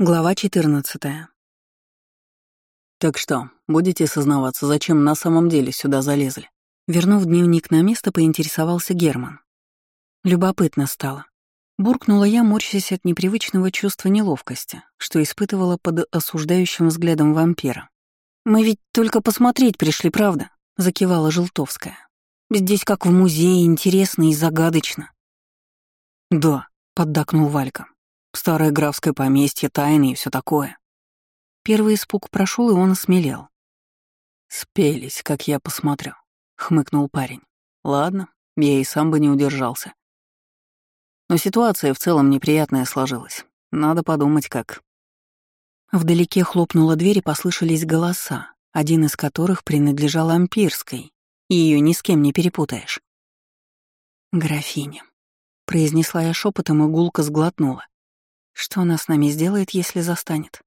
Глава 14. «Так что, будете сознаваться, зачем на самом деле сюда залезли?» Вернув дневник на место, поинтересовался Герман. Любопытно стало. Буркнула я, морщась от непривычного чувства неловкости, что испытывала под осуждающим взглядом вампира. «Мы ведь только посмотреть пришли, правда?» — закивала Желтовская. «Здесь как в музее, интересно и загадочно». «Да», — поддакнул Валька. Старое графское поместье, тайны и все такое. Первый испуг прошел, и он осмелел. «Спелись, как я посмотрю», — хмыкнул парень. «Ладно, я и сам бы не удержался. Но ситуация в целом неприятная сложилась. Надо подумать, как...» Вдалеке хлопнула дверь и послышались голоса, один из которых принадлежал Ампирской, и ее ни с кем не перепутаешь. «Графиня», — произнесла я шепотом, и гулко сглотнула. Что она с нами сделает, если застанет?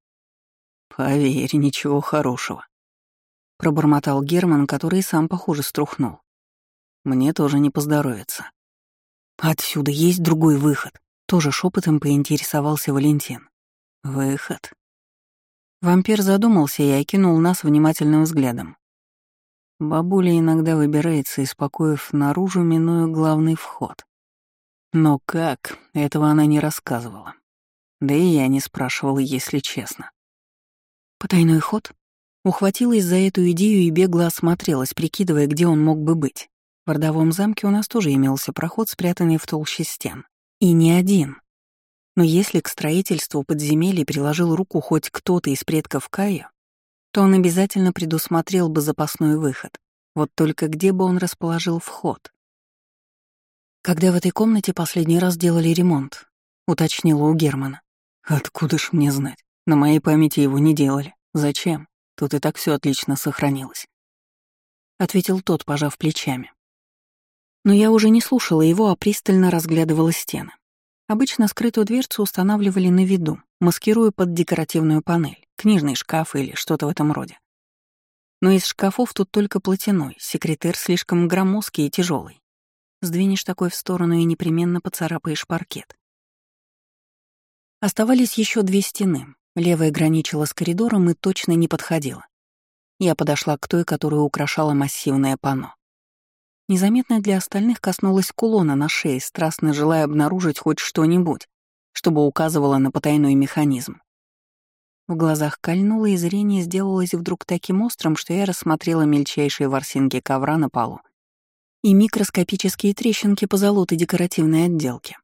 Поверь, ничего хорошего. Пробормотал Герман, который сам, похоже, струхнул. Мне тоже не поздоровится. Отсюда есть другой выход. Тоже шепотом поинтересовался Валентин. Выход. Вампир задумался и окинул нас внимательным взглядом. Бабуля иногда выбирается из покоев наружу, минуя главный вход. Но как, этого она не рассказывала. Да и я не спрашивал, если честно. Потайной ход? Ухватилась за эту идею и бегло осмотрелась, прикидывая, где он мог бы быть. В родовом замке у нас тоже имелся проход, спрятанный в толще стен. И не один. Но если к строительству подземелья приложил руку хоть кто-то из предков Кая, то он обязательно предусмотрел бы запасной выход. Вот только где бы он расположил вход? Когда в этой комнате последний раз делали ремонт, уточнила у Германа. Откуда ж мне знать? На моей памяти его не делали. Зачем? Тут и так все отлично сохранилось. Ответил тот, пожав плечами. Но я уже не слушала его, а пристально разглядывала стены. Обычно скрытую дверцу устанавливали на виду, маскируя под декоративную панель, книжный шкаф или что-то в этом роде. Но из шкафов тут только платяной, секретер слишком громоздкий и тяжелый. Сдвинешь такой в сторону и непременно поцарапаешь паркет. Оставались еще две стены. Левая граничила с коридором и точно не подходила. Я подошла к той, которую украшала массивное панно. Незаметно для остальных коснулась кулона на шее, страстно желая обнаружить хоть что-нибудь, чтобы указывало на потайной механизм. В глазах кольнуло, и зрение сделалось вдруг таким острым, что я рассмотрела мельчайшие ворсинки ковра на полу и микроскопические трещинки по золотой декоративной отделке.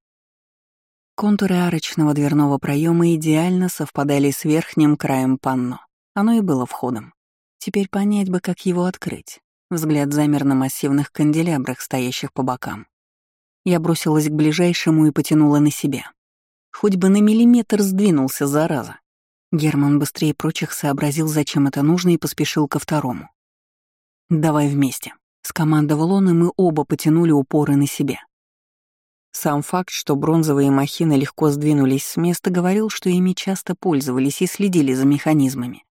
Контуры арочного дверного проема идеально совпадали с верхним краем панно. Оно и было входом. Теперь понять бы, как его открыть. Взгляд замер на массивных канделябрах, стоящих по бокам. Я бросилась к ближайшему и потянула на себя. Хоть бы на миллиметр сдвинулся, зараза. Герман быстрее прочих сообразил, зачем это нужно, и поспешил ко второму. «Давай вместе», — скомандовал он, и мы оба потянули упоры на себя. Сам факт, что бронзовые махины легко сдвинулись с места, говорил, что ими часто пользовались и следили за механизмами.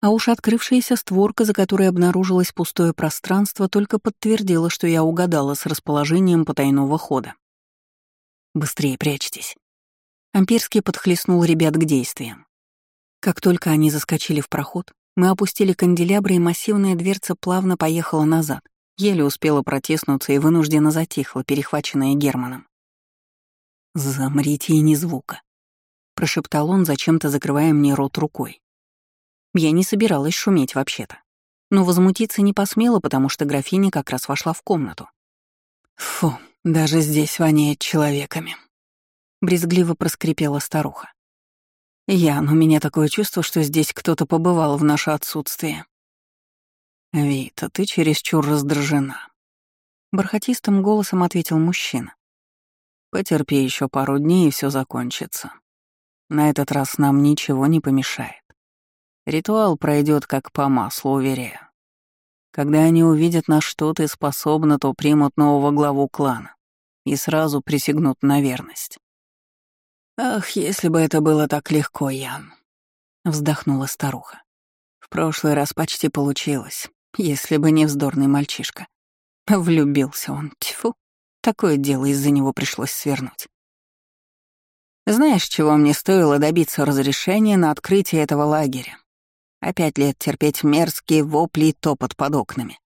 А уж открывшаяся створка, за которой обнаружилось пустое пространство, только подтвердила, что я угадала с расположением потайного хода. «Быстрее прячьтесь». Амперский подхлестнул ребят к действиям. Как только они заскочили в проход, мы опустили канделябры, и массивная дверца плавно поехала назад, Еле успела протиснуться и вынужденно затихла, перехваченная Германом. «Замрите и ни звука», — прошептал он, зачем-то закрывая мне рот рукой. Я не собиралась шуметь вообще-то, но возмутиться не посмела, потому что графиня как раз вошла в комнату. «Фу, даже здесь воняет человеками», — брезгливо проскрипела старуха. «Ян, у меня такое чувство, что здесь кто-то побывал в наше отсутствие». «Вита, ты чересчур раздражена», — бархатистым голосом ответил мужчина. «Потерпи еще пару дней, и все закончится. На этот раз нам ничего не помешает. Ритуал пройдет как по маслу, уверяю. Когда они увидят, на что ты способна, то примут нового главу клана и сразу присягнут на верность». «Ах, если бы это было так легко, Ян», — вздохнула старуха. «В прошлый раз почти получилось. Если бы не вздорный мальчишка. Влюбился он, тьфу. Такое дело из-за него пришлось свернуть. Знаешь, чего мне стоило добиться разрешения на открытие этого лагеря? Опять лет терпеть мерзкие вопли и топот под окнами.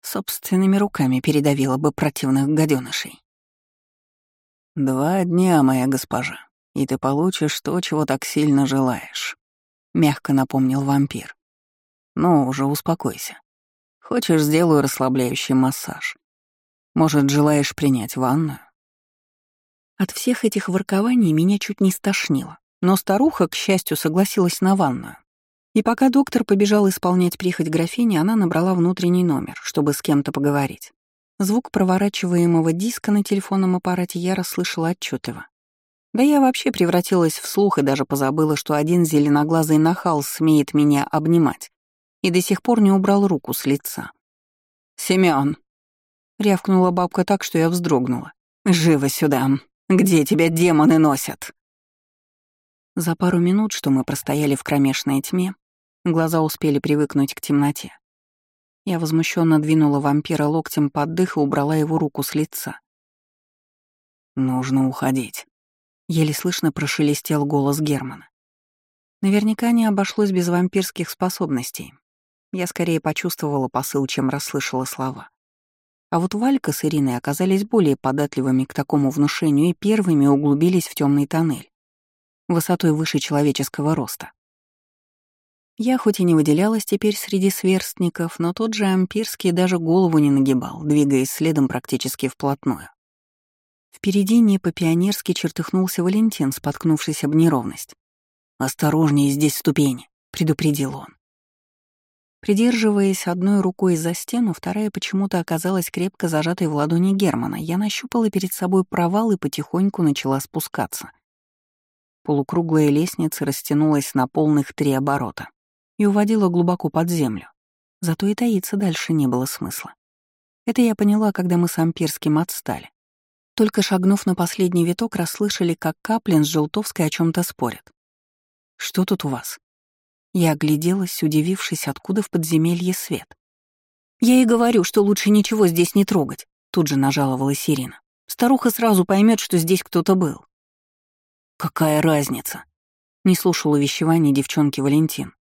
Собственными руками передавила бы противных гаденышей. «Два дня, моя госпожа, и ты получишь то, чего так сильно желаешь», — мягко напомнил вампир. «Ну, уже успокойся. Хочешь, сделаю расслабляющий массаж. Может, желаешь принять ванную?» От всех этих воркований меня чуть не стошнило, но старуха, к счастью, согласилась на ванную. И пока доктор побежал исполнять прихоть графини, она набрала внутренний номер, чтобы с кем-то поговорить. Звук проворачиваемого диска на телефонном аппарате я расслышала отчетливо. Да я вообще превратилась в слух и даже позабыла, что один зеленоглазый нахал смеет меня обнимать и до сих пор не убрал руку с лица. «Семён!» — рявкнула бабка так, что я вздрогнула. «Живо сюда! Где тебя демоны носят?» За пару минут, что мы простояли в кромешной тьме, глаза успели привыкнуть к темноте. Я возмущенно двинула вампира локтем под дых и убрала его руку с лица. «Нужно уходить», — еле слышно прошелестел голос Германа. Наверняка не обошлось без вампирских способностей. Я скорее почувствовала посыл, чем расслышала слова. А вот Валька с Ириной оказались более податливыми к такому внушению и первыми углубились в темный тоннель, высотой выше человеческого роста. Я хоть и не выделялась теперь среди сверстников, но тот же Ампирский даже голову не нагибал, двигаясь следом практически вплотную. Впереди не по-пионерски чертыхнулся Валентин, споткнувшись об неровность. «Осторожнее, здесь ступени», — предупредил он. Придерживаясь одной рукой за стену, вторая почему-то оказалась крепко зажатой в ладони Германа. Я нащупала перед собой провал и потихоньку начала спускаться. Полукруглая лестница растянулась на полных три оборота и уводила глубоко под землю. Зато и таиться дальше не было смысла. Это я поняла, когда мы с Ампирским отстали. Только шагнув на последний виток, расслышали, как Каплин с Желтовской о чем то спорят. «Что тут у вас?» Я огляделась, удивившись, откуда в подземелье свет. «Я и говорю, что лучше ничего здесь не трогать», — тут же нажаловалась Ирина. «Старуха сразу поймет, что здесь кто-то был». «Какая разница?» — не слушал увещеваний девчонки Валентин.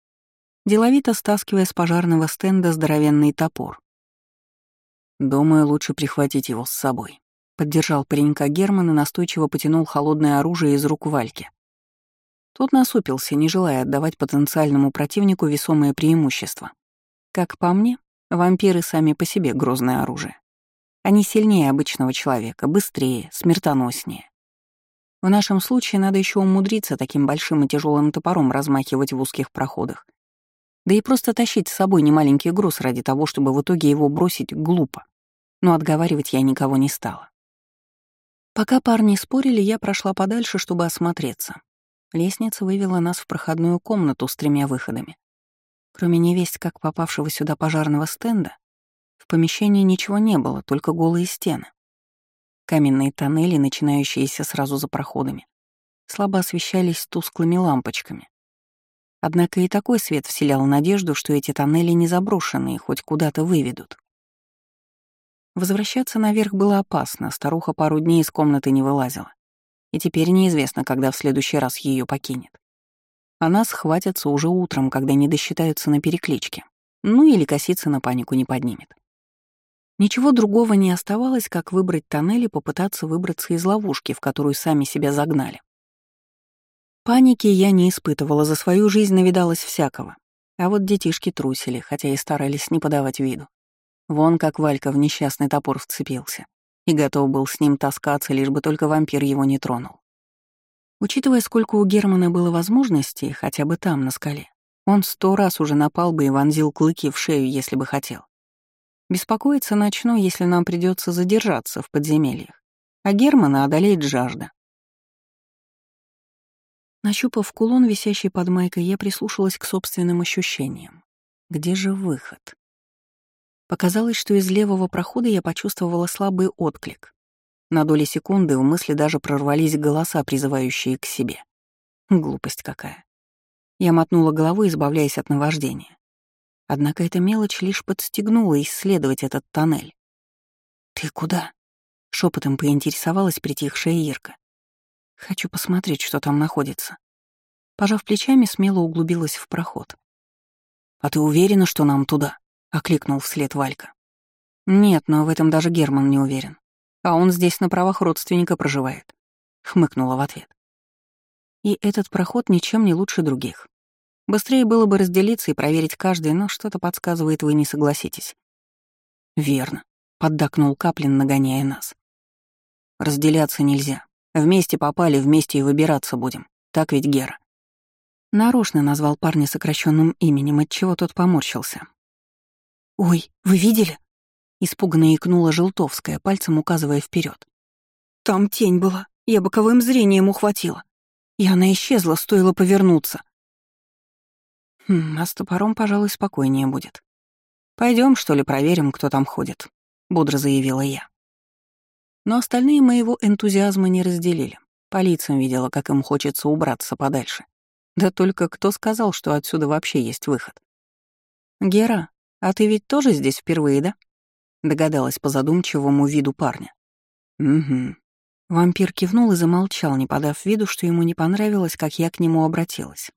Деловито стаскивая с пожарного стенда здоровенный топор. «Думаю, лучше прихватить его с собой», — поддержал паренька Герман и настойчиво потянул холодное оружие из рук Вальки. Тот насупился, не желая отдавать потенциальному противнику весомое преимущество. Как по мне, вампиры сами по себе грозное оружие. Они сильнее обычного человека, быстрее, смертоноснее. В нашем случае надо еще умудриться таким большим и тяжелым топором размахивать в узких проходах. Да и просто тащить с собой немаленький груз ради того, чтобы в итоге его бросить, глупо. Но отговаривать я никого не стала. Пока парни спорили, я прошла подальше, чтобы осмотреться. Лестница вывела нас в проходную комнату с тремя выходами. Кроме невесть, как попавшего сюда пожарного стенда, в помещении ничего не было, только голые стены. Каменные тоннели, начинающиеся сразу за проходами, слабо освещались тусклыми лампочками. Однако и такой свет вселял надежду, что эти тоннели не заброшены и хоть куда-то выведут. Возвращаться наверх было опасно, старуха пару дней из комнаты не вылазила и теперь неизвестно, когда в следующий раз ее покинет. А нас хватятся уже утром, когда не досчитаются на перекличке. Ну или коситься на панику не поднимет. Ничего другого не оставалось, как выбрать тоннель и попытаться выбраться из ловушки, в которую сами себя загнали. Паники я не испытывала, за свою жизнь навидалась всякого. А вот детишки трусили, хотя и старались не подавать виду. Вон как Валька в несчастный топор вцепился и готов был с ним таскаться, лишь бы только вампир его не тронул. Учитывая, сколько у Германа было возможностей, хотя бы там, на скале, он сто раз уже напал бы и вонзил клыки в шею, если бы хотел. Беспокоиться начну, если нам придется задержаться в подземельях, а Германа одолеет жажда. Нащупав кулон, висящий под майкой, я прислушалась к собственным ощущениям. Где же выход? Показалось, что из левого прохода я почувствовала слабый отклик. На доли секунды в мысли даже прорвались голоса, призывающие к себе. Глупость какая. Я мотнула головой, избавляясь от наваждения. Однако эта мелочь лишь подстегнула исследовать этот тоннель. «Ты куда?» — шепотом поинтересовалась притихшая Ирка. Хочу посмотреть, что там находится. Пожав плечами, смело углубилась в проход. «А ты уверена, что нам туда?» — окликнул вслед Валька. «Нет, но в этом даже Герман не уверен. А он здесь на правах родственника проживает», — хмыкнула в ответ. И этот проход ничем не лучше других. Быстрее было бы разделиться и проверить каждый, но что-то подсказывает, вы не согласитесь. «Верно», — поддакнул Каплин, нагоняя нас. «Разделяться нельзя. Вместе попали, вместе и выбираться будем. Так ведь, Гера?» Нарочно назвал парня сокращенным именем, отчего тот поморщился. «Ой, вы видели?» Испуганно икнула Желтовская, пальцем указывая вперед. «Там тень была, я боковым зрением ухватила. И она исчезла, стоило повернуться». Хм, а с топором, пожалуй, спокойнее будет. Пойдем, что ли, проверим, кто там ходит», — бодро заявила я. Но остальные моего энтузиазма не разделили. По лицам видела, как им хочется убраться подальше. Да только кто сказал, что отсюда вообще есть выход? «Гера, а ты ведь тоже здесь впервые, да?» Догадалась по задумчивому виду парня. «Угу». Вампир кивнул и замолчал, не подав виду, что ему не понравилось, как я к нему обратилась.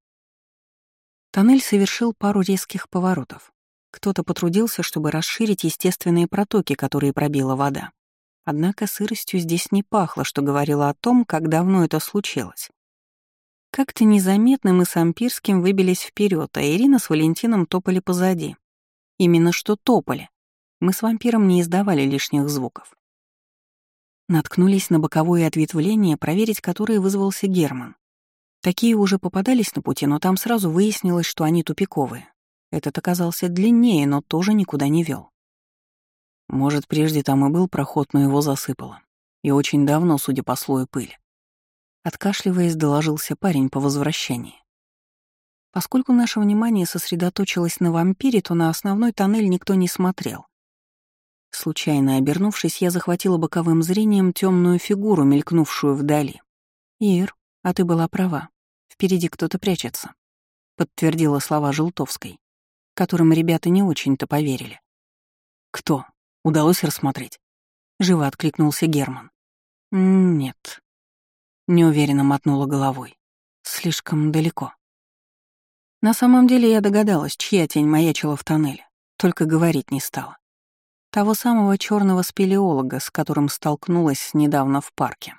Тоннель совершил пару резких поворотов. Кто-то потрудился, чтобы расширить естественные протоки, которые пробила вода. Однако сыростью здесь не пахло, что говорило о том, как давно это случилось. Как-то незаметно мы с Ампирским выбились вперед, а Ирина с Валентином топали позади. Именно что топали. Мы с вампиром не издавали лишних звуков. Наткнулись на боковое ответвление, проверить которое вызвался Герман. Такие уже попадались на пути, но там сразу выяснилось, что они тупиковые. Этот оказался длиннее, но тоже никуда не вел. Может, прежде там и был проход, но его засыпало. И очень давно, судя по слою пыли. Откашливаясь, доложился парень по возвращении. Поскольку наше внимание сосредоточилось на вампире, то на основной тоннель никто не смотрел. Случайно обернувшись, я захватила боковым зрением темную фигуру, мелькнувшую вдали. «Ир, а ты была права. Впереди кто-то прячется», — подтвердила слова Желтовской, которым ребята не очень-то поверили. «Кто? Удалось рассмотреть?» — живо откликнулся Герман. «Нет», Неуверенно мотнула головой. Слишком далеко. На самом деле я догадалась, чья тень маячила в тоннеле, только говорить не стала. Того самого черного спелеолога, с которым столкнулась недавно в парке.